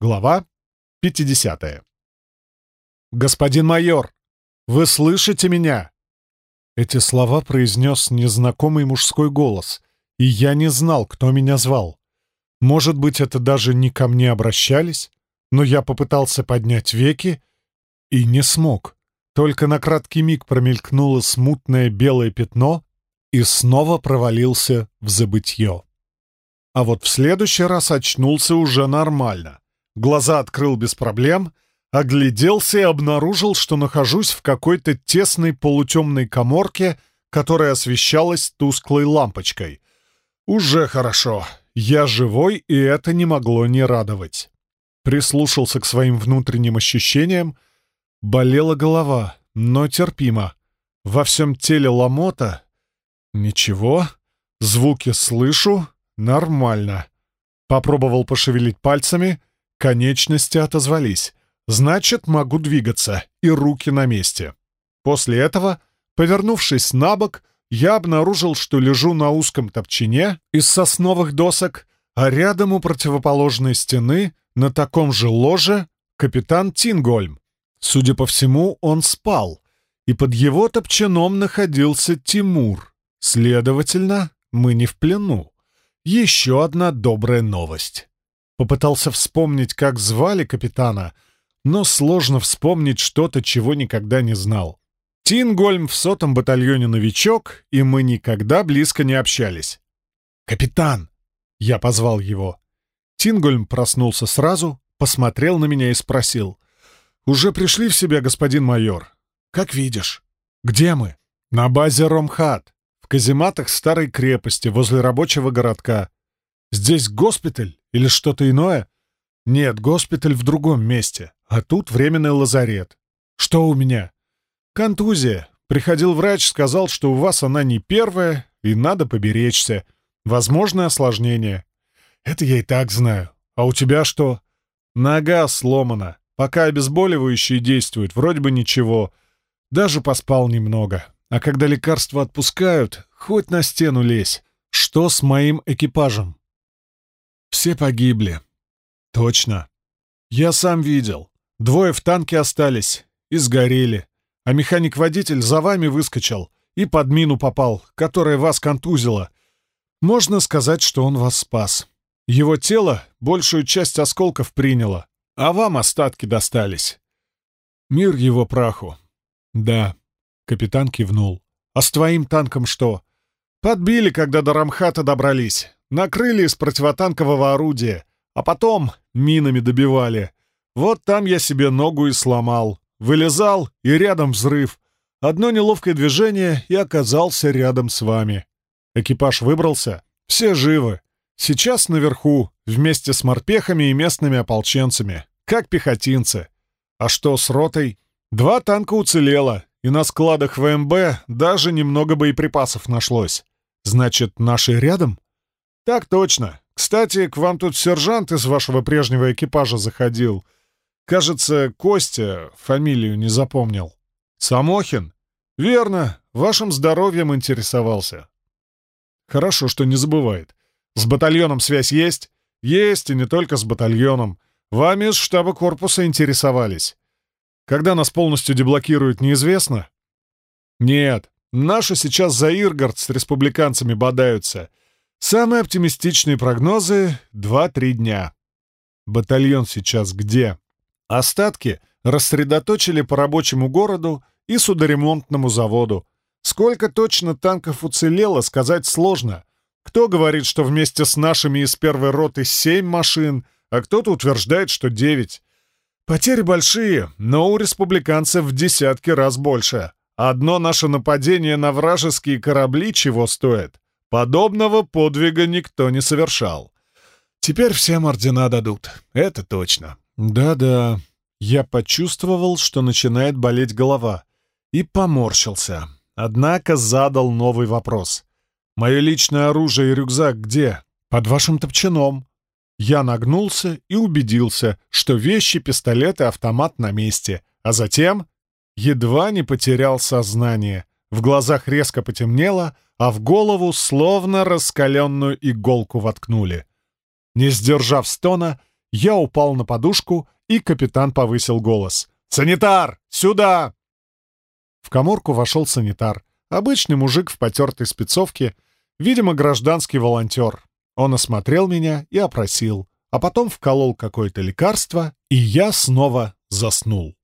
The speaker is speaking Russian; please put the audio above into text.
Глава 50. «Господин майор, вы слышите меня?» Эти слова произнес незнакомый мужской голос, и я не знал, кто меня звал. Может быть, это даже не ко мне обращались, но я попытался поднять веки и не смог. Только на краткий миг промелькнуло смутное белое пятно и снова провалился в забытье. А вот в следующий раз очнулся уже нормально. Глаза открыл без проблем, огляделся и обнаружил, что нахожусь в какой-то тесной полутемной коморке, которая освещалась тусклой лампочкой. Уже хорошо. Я живой, и это не могло не радовать. Прислушался к своим внутренним ощущениям. Болела голова, но терпимо. Во всем теле ломота. Ничего. Звуки слышу. Нормально. Попробовал пошевелить пальцами. Конечности отозвались. Значит, могу двигаться, и руки на месте. После этого, повернувшись на бок, я обнаружил, что лежу на узком топчине из сосновых досок, а рядом у противоположной стены, на таком же ложе, капитан Тингольм. Судя по всему, он спал, и под его топчаном находился Тимур. Следовательно, мы не в плену. Еще одна добрая новость. Попытался вспомнить, как звали капитана, но сложно вспомнить что-то, чего никогда не знал. Тингольм в сотом батальоне новичок, и мы никогда близко не общались. «Капитан!» — я позвал его. Тингольм проснулся сразу, посмотрел на меня и спросил. «Уже пришли в себя, господин майор?» «Как видишь». «Где мы?» «На базе Ромхат в казематах старой крепости возле рабочего городка. Здесь госпиталь или что-то иное? Нет, госпиталь в другом месте, а тут временный лазарет. Что у меня? Контузия. Приходил врач, сказал, что у вас она не первая, и надо поберечься. Возможно осложнение. Это я и так знаю. А у тебя что? Нога сломана. Пока обезболивающие действуют, вроде бы ничего. Даже поспал немного. А когда лекарства отпускают, хоть на стену лезь. Что с моим экипажем? Все погибли. Точно. Я сам видел. Двое в танке остались и сгорели. А механик-водитель за вами выскочил и под мину попал, которая вас контузила. Можно сказать, что он вас спас. Его тело большую часть осколков приняло, а вам остатки достались. Мир его праху. Да, Капитан кивнул. «А с твоим танком что?» «Подбили, когда до Рамхата добрались. Накрыли из противотанкового орудия. А потом минами добивали. Вот там я себе ногу и сломал. Вылезал, и рядом взрыв. Одно неловкое движение, и оказался рядом с вами. Экипаж выбрался. Все живы. Сейчас наверху, вместе с морпехами и местными ополченцами. Как пехотинцы. А что с ротой? Два танка уцелело, и на складах ВМБ даже немного боеприпасов нашлось. Значит, наши рядом? Так точно. Кстати, к вам тут сержант из вашего прежнего экипажа заходил. Кажется, Костя фамилию не запомнил. Самохин? Верно, вашим здоровьем интересовался. Хорошо, что не забывает. С батальоном связь есть? Есть, и не только с батальоном. Вами из штаба корпуса интересовались. Когда нас полностью деблокируют, неизвестно? Нет, наши сейчас за Иргард с республиканцами бодаются. Самые оптимистичные прогнозы — два-три дня. Батальон сейчас где? Остатки рассредоточили по рабочему городу и судоремонтному заводу. Сколько точно танков уцелело, сказать сложно. Кто говорит, что вместе с нашими из первой роты семь машин, а кто-то утверждает, что девять. Потери большие, но у республиканцев в десятки раз больше. Одно наше нападение на вражеские корабли чего стоит. Подобного подвига никто не совершал. Теперь всем ордена дадут, это точно. Да-да, я почувствовал, что начинает болеть голова, и поморщился. Однако задал новый вопрос. «Мое личное оружие и рюкзак где?» «Под вашим топчаном», я нагнулся и убедился, что вещи, пистолет и автомат на месте, а затем едва не потерял сознание. В глазах резко потемнело, а в голову словно раскаленную иголку воткнули. Не сдержав стона, я упал на подушку, и капитан повысил голос. «Санитар! Сюда!» В коморку вошел санитар. Обычный мужик в потертой спецовке, видимо, гражданский волонтер. Он осмотрел меня и опросил, а потом вколол какое-то лекарство, и я снова заснул.